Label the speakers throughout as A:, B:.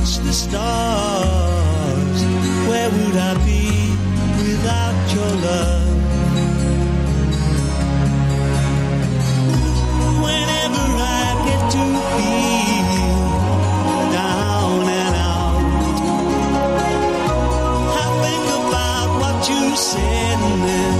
A: touch the stars, where would I be without your love? Whenever I get to feel down and out, I think about what you said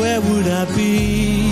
A: Where would I be